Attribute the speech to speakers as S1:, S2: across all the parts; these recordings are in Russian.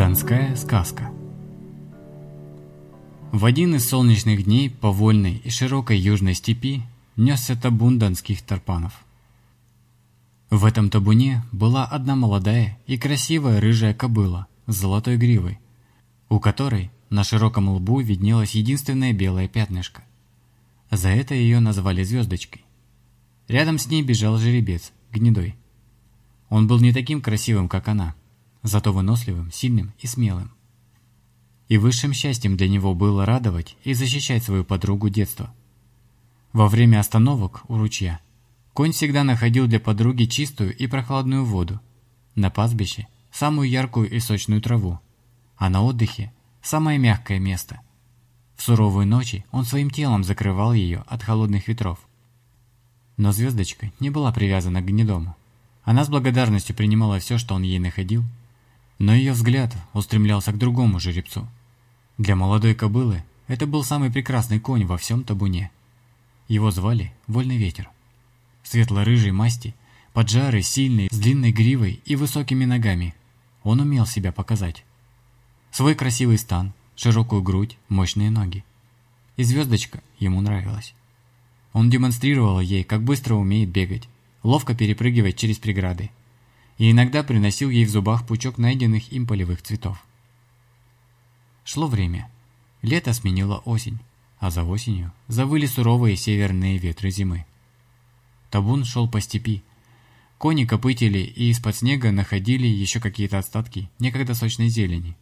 S1: Донская сказка В один из солнечных дней по вольной и широкой южной степи несся табун донских тарпанов. В этом табуне была одна молодая и красивая рыжая кобыла с золотой гривой, у которой на широком лбу виднелось единственное белое пятнышко. За это ее назвали звездочкой. Рядом с ней бежал жеребец, гнедой. Он был не таким красивым, как она – зато выносливым, сильным и смелым. И высшим счастьем для него было радовать и защищать свою подругу детства. Во время остановок у ручья конь всегда находил для подруги чистую и прохладную воду, на пастбище – самую яркую и сочную траву, а на отдыхе – самое мягкое место. В суровые ночи он своим телом закрывал ее от холодных ветров. Но звездочка не была привязана к гнедому. Она с благодарностью принимала все, что он ей находил, но ее взгляд устремлялся к другому жеребцу. Для молодой кобылы это был самый прекрасный конь во всем табуне. Его звали Вольный Ветер. Светло-рыжей масти, поджарый, сильный, с длинной гривой и высокими ногами. Он умел себя показать. Свой красивый стан, широкую грудь, мощные ноги. И звездочка ему нравилась. Он демонстрировал ей, как быстро умеет бегать, ловко перепрыгивать через преграды, и иногда приносил ей в зубах пучок найденных им полевых цветов. Шло время. Лето сменило осень, а за осенью завыли суровые северные ветры зимы. Табун шел по степи. Кони копытили и из-под снега находили еще какие-то остатки некогда сочной зелени.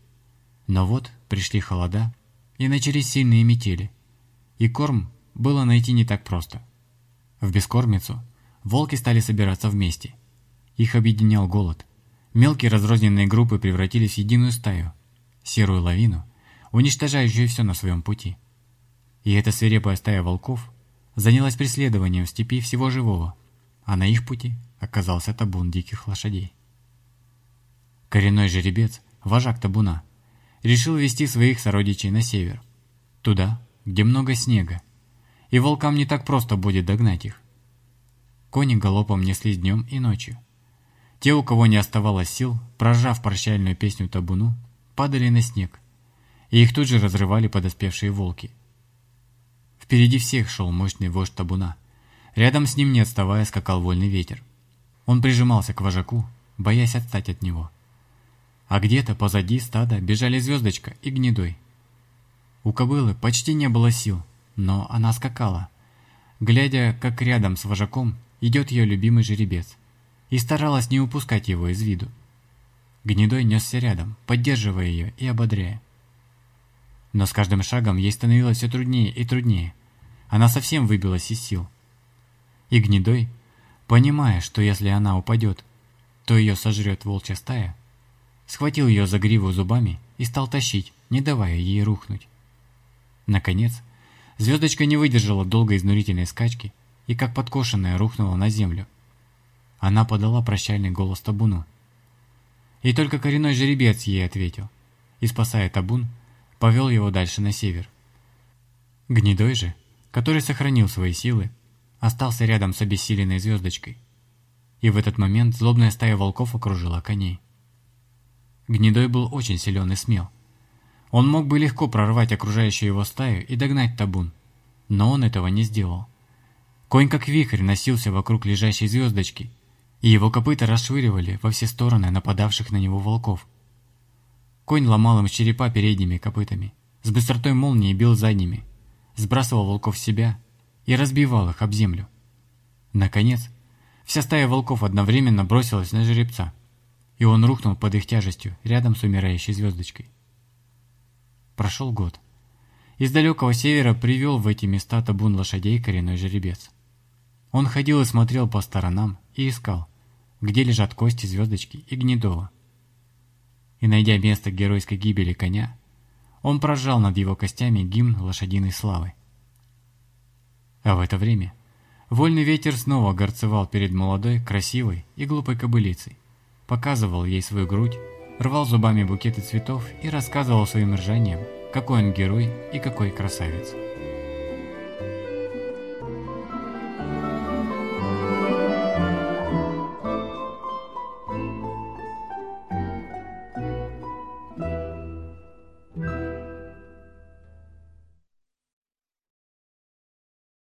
S1: Но вот пришли холода, и начались сильные метели. И корм было найти не так просто. В бескормицу волки стали собираться вместе – их объединял голод. Мелкие разрозненные группы превратились в единую стаю, серую лавину, уничтожающую все на своем пути. И эта свирепая стая волков занялась преследованием в степи всего живого, а на их пути оказался табун диких лошадей. Коренной жеребец, вожак табуна, решил вести своих сородичей на север, туда, где много снега, и волкам не так просто будет догнать их. Кони галопом неслись днем и ночью, те, у кого не оставалось сил, прожав прощальную песню табуну, падали на снег, и их тут же разрывали подоспевшие волки. Впереди всех шел мощный вождь табуна. Рядом с ним, не отставая, скакал вольный ветер. Он прижимался к вожаку, боясь отстать от него. А где-то позади стада бежали звездочка и гнедой. У кобылы почти не было сил, но она скакала, глядя, как рядом с вожаком идет ее любимый жеребец – и старалась не упускать его из виду. Гнедой несся рядом, поддерживая ее и ободряя. Но с каждым шагом ей становилось все труднее и труднее. Она совсем выбилась из сил. И Гнедой, понимая, что если она упадет, то ее сожрет волчья стая, схватил ее за гриву зубами и стал тащить, не давая ей рухнуть. Наконец, звездочка не выдержала долгой изнурительной скачки и, как подкошенная, рухнула на землю, она подала прощальный голос табуну. И только коренной жеребец ей ответил, и, спасая табун, повел его дальше на север. Гнедой же, который сохранил свои силы, остался рядом с обессиленной звездочкой. И в этот момент злобная стая волков окружила коней. Гнедой был очень силен и смел. Он мог бы легко прорвать окружающую его стаю и догнать табун, но он этого не сделал. Конь как вихрь носился вокруг лежащей звездочки и его копыта расшвыривали во все стороны нападавших на него волков. Конь ломал им черепа передними копытами, с быстротой молнии бил задними, сбрасывал волков с себя и разбивал их об землю. Наконец, вся стая волков одновременно бросилась на жеребца, и он рухнул под их тяжестью рядом с умирающей звездочкой. Прошел год. Из далекого севера привел в эти места табун лошадей коренной жеребец. Он ходил и смотрел по сторонам и искал, где лежат кости звездочки и гнедова. И найдя место геройской гибели коня, он прожал над его костями гимн лошадиной славы. А в это время вольный ветер снова горцевал перед молодой, красивой и глупой кобылицей, показывал ей свою грудь, рвал зубами букеты цветов и рассказывал своим ржанием, какой он герой и какой красавец.